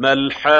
مَا الْحَاقَّةُ